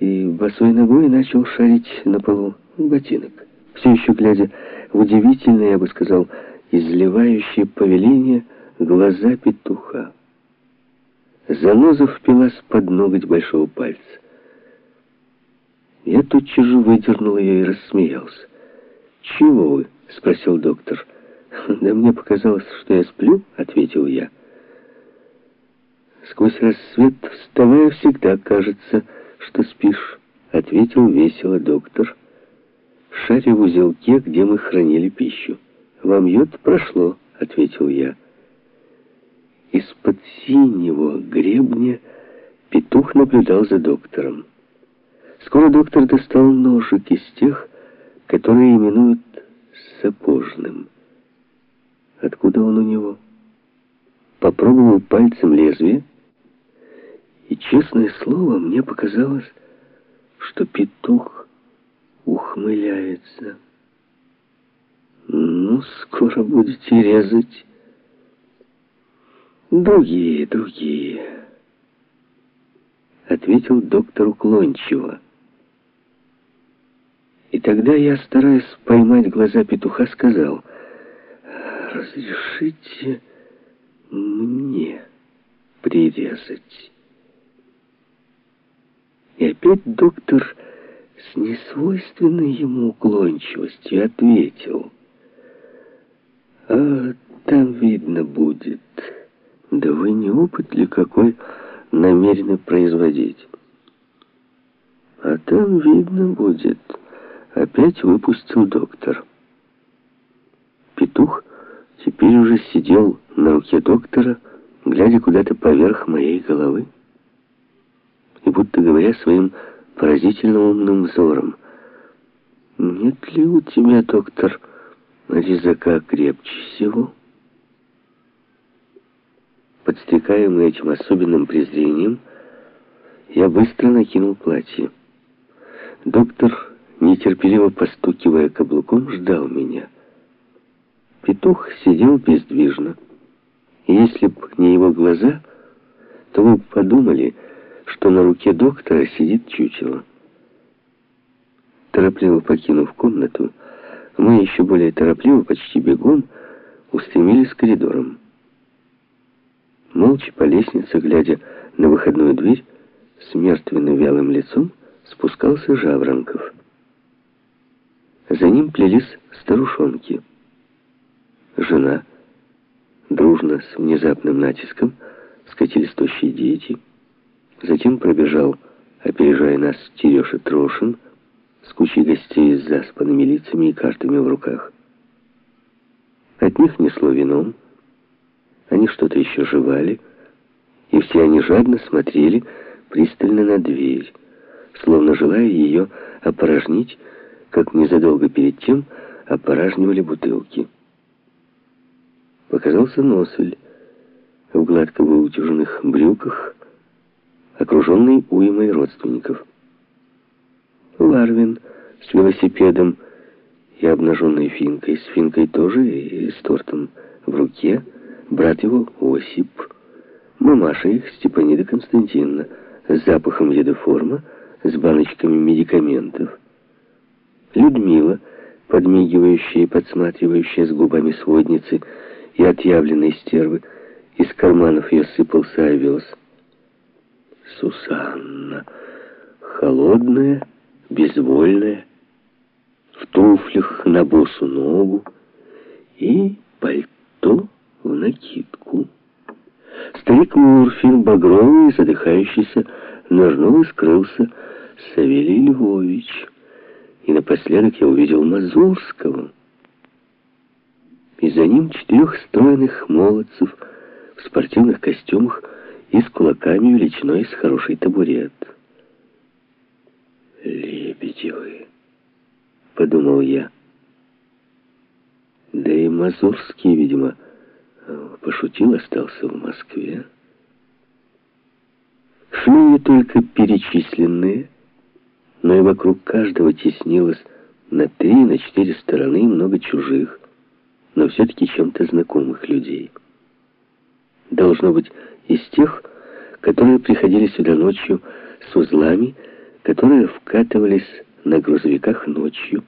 и босой ногой начал шарить на полу ботинок. Все еще глядя в удивительное, я бы сказал, изливающее повеление глаза петуха. Заноза впилась под ноготь большого пальца. Я тотчас же выдернул ее и рассмеялся. «Чего вы?» — спросил доктор. «Да мне показалось, что я сплю», — ответил я. «Сквозь рассвет, вставая, всегда кажется, что спишь», — ответил весело доктор, шаря в узелке, где мы хранили пищу. «Вам йод прошло», — ответил я. Из-под синего гребня петух наблюдал за доктором. Скоро доктор достал ножик из тех, которые именуют сапожным. Откуда он у него? Попробовал пальцем лезвие, честное слово, мне показалось, что петух ухмыляется. «Ну, скоро будете резать». «Другие, другие», — ответил доктор уклончиво. И тогда я, стараясь поймать глаза петуха, сказал, «Разрешите мне прирезать». И опять доктор с несвойственной ему уклончивостью ответил, «А там видно будет». Да вы не опыт ли какой намерены производить? А там видно будет. Опять выпустил доктор. Петух теперь уже сидел на руке доктора, глядя куда-то поверх моей головы. И будто говоря своим поразительно умным взором. «Нет ли у тебя, доктор, резака крепче всего?» Подстрекаемый этим особенным презрением, я быстро накинул платье. Доктор, нетерпеливо постукивая каблуком, ждал меня. Петух сидел бездвижно. И если бы не его глаза, то вы подумали, что на руке доктора сидит чучело. Торопливо покинув комнату, мы еще более торопливо, почти бегом, устремились коридором. Молча по лестнице, глядя на выходную дверь, с мертвенно-вялым лицом спускался Жаворонков. За ним плелись старушонки. Жена, дружно, с внезапным натиском, скатились тощие дети. Затем пробежал, опережая нас, Тереша Трошин, с кучей гостей с заспанными лицами и картами в руках. От них несло вином, они что-то еще жевали, и все они жадно смотрели пристально на дверь, словно желая ее опорожнить, как незадолго перед тем опорожнивали бутылки. Показался носель в гладко выутюженных брюках, окруженный уймой родственников. Ларвин с велосипедом и обнаженной финкой, с финкой тоже и с тортом в руке — брат его Осип, мамаша их Степанида Константиновна, с запахом едоформа, с баночками медикаментов. Людмила, подмигивающая и подсматривающая с губами сводницы и отъявленной стервы, из карманов ее сыпался овес. Сусанна, холодная, безвольная, в туфлях на босу ногу и пальто в накидку. Старик Мурфин, багровый и задыхающийся, нырнул и скрылся Савелий Львович. И напоследок я увидел Мазурского. И за ним четырех стройных молодцев в спортивных костюмах и с кулаками величиной с хороший табурет. «Лебедевы», — подумал я. Да и Мазурский, видимо, — пошутил, остался в Москве. Шли не только перечисленные, но и вокруг каждого теснилось на три, на четыре стороны много чужих, но все-таки чем-то знакомых людей. Должно быть из тех, которые приходили сюда ночью с узлами, которые вкатывались на грузовиках ночью,